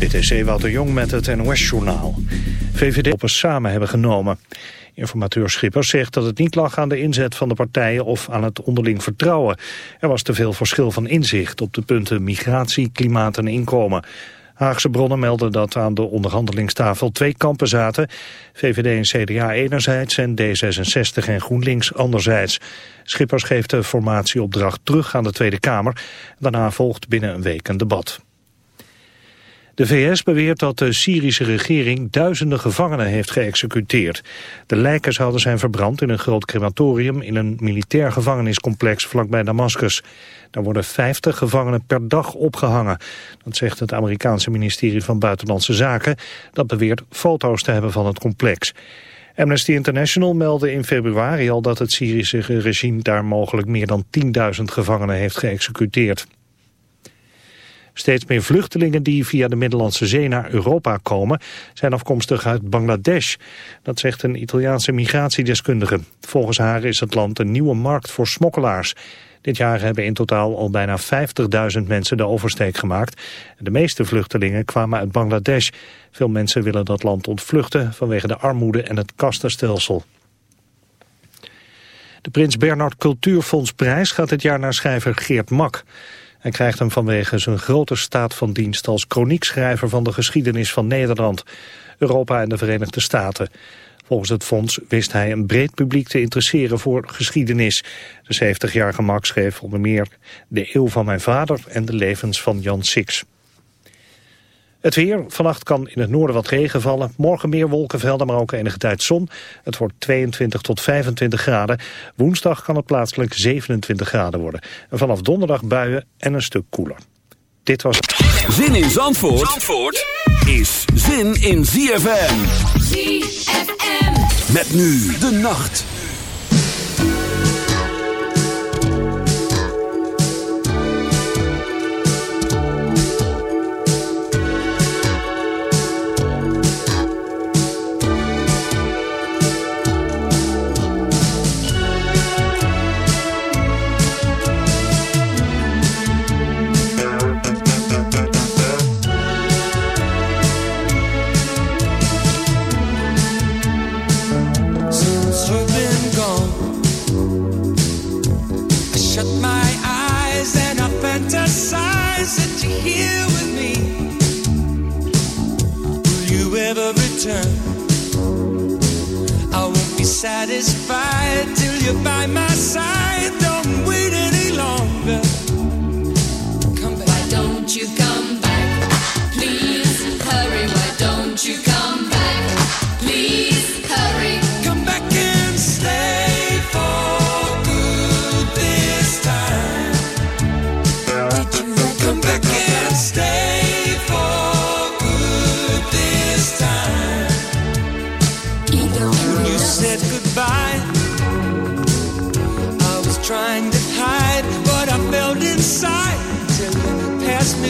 Dit is Ewout Jong met het NOS-journaal. VVD op samen hebben genomen. Informateur Schippers zegt dat het niet lag aan de inzet van de partijen of aan het onderling vertrouwen. Er was te veel verschil van inzicht op de punten migratie, klimaat en inkomen. Haagse bronnen melden dat aan de onderhandelingstafel twee kampen zaten. VVD en CDA enerzijds en D66 en GroenLinks anderzijds. Schippers geeft de formatieopdracht terug aan de Tweede Kamer. Daarna volgt binnen een week een debat. De VS beweert dat de Syrische regering duizenden gevangenen heeft geëxecuteerd. De lijken zouden zijn verbrand in een groot crematorium in een militair gevangeniscomplex vlakbij Damascus. Daar worden 50 gevangenen per dag opgehangen. Dat zegt het Amerikaanse ministerie van Buitenlandse Zaken. Dat beweert foto's te hebben van het complex. Amnesty International meldde in februari al dat het Syrische regime daar mogelijk meer dan 10.000 gevangenen heeft geëxecuteerd. Steeds meer vluchtelingen die via de Middellandse Zee naar Europa komen... zijn afkomstig uit Bangladesh. Dat zegt een Italiaanse migratiedeskundige. Volgens haar is het land een nieuwe markt voor smokkelaars. Dit jaar hebben in totaal al bijna 50.000 mensen de oversteek gemaakt. De meeste vluchtelingen kwamen uit Bangladesh. Veel mensen willen dat land ontvluchten vanwege de armoede en het kastenstelsel. De Prins Bernhard Cultuurfondsprijs gaat dit jaar naar schrijver Geert Mak. Hij krijgt hem vanwege zijn grote staat van dienst als chroniekschrijver van de geschiedenis van Nederland, Europa en de Verenigde Staten. Volgens het fonds wist hij een breed publiek te interesseren voor geschiedenis. De 70-jarige Max schreef onder meer De Eeuw van mijn vader en de levens van Jan Six. Het weer. Vannacht kan in het noorden wat regen vallen. Morgen meer wolkenvelden, maar ook enige tijd zon. Het wordt 22 tot 25 graden. Woensdag kan het plaatselijk 27 graden worden. En vanaf donderdag buien en een stuk koeler. Dit was Zin in Zandvoort, Zandvoort is zin in ZFM. ZFM. Met nu de nacht. Satisfied till you're by my side. Don't wait any longer. Come back. Why don't you come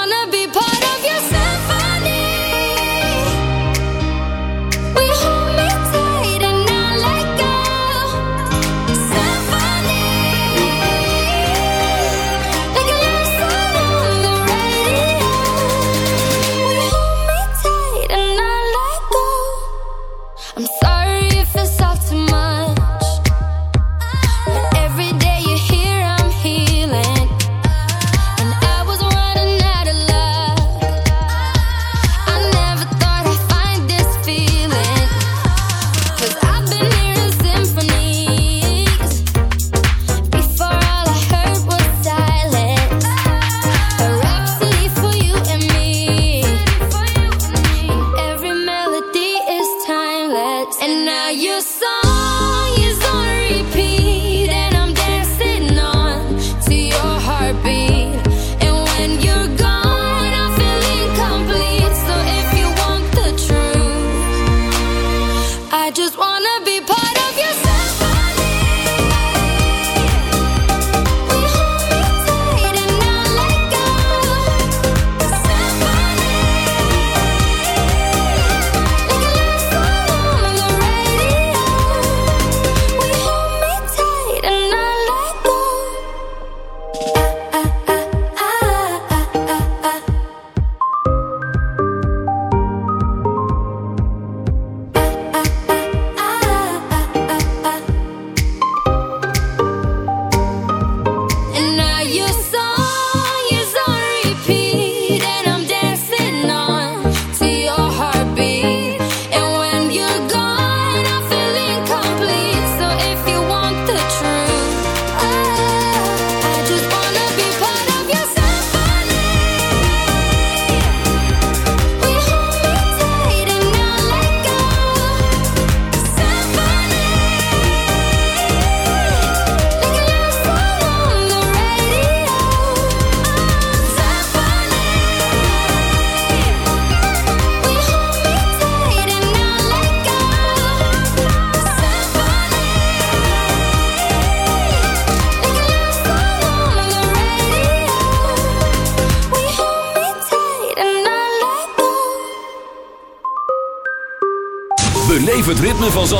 wanna be part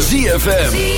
ZFM.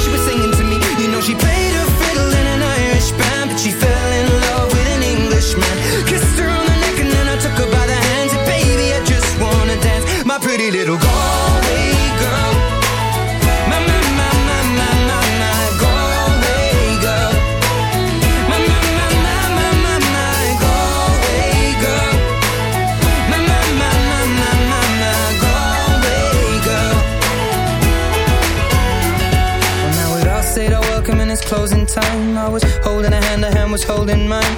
pretty little Galway girl. My, my, my, my, my, my, my Galway girl. My, my, my, my, my, my, my Galway girl. My, my, my, my, my, my, my Galway girl. Well, now it all said our welcome and it's closing time. I was holding a hand, a hand was holding mine.